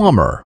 plumber.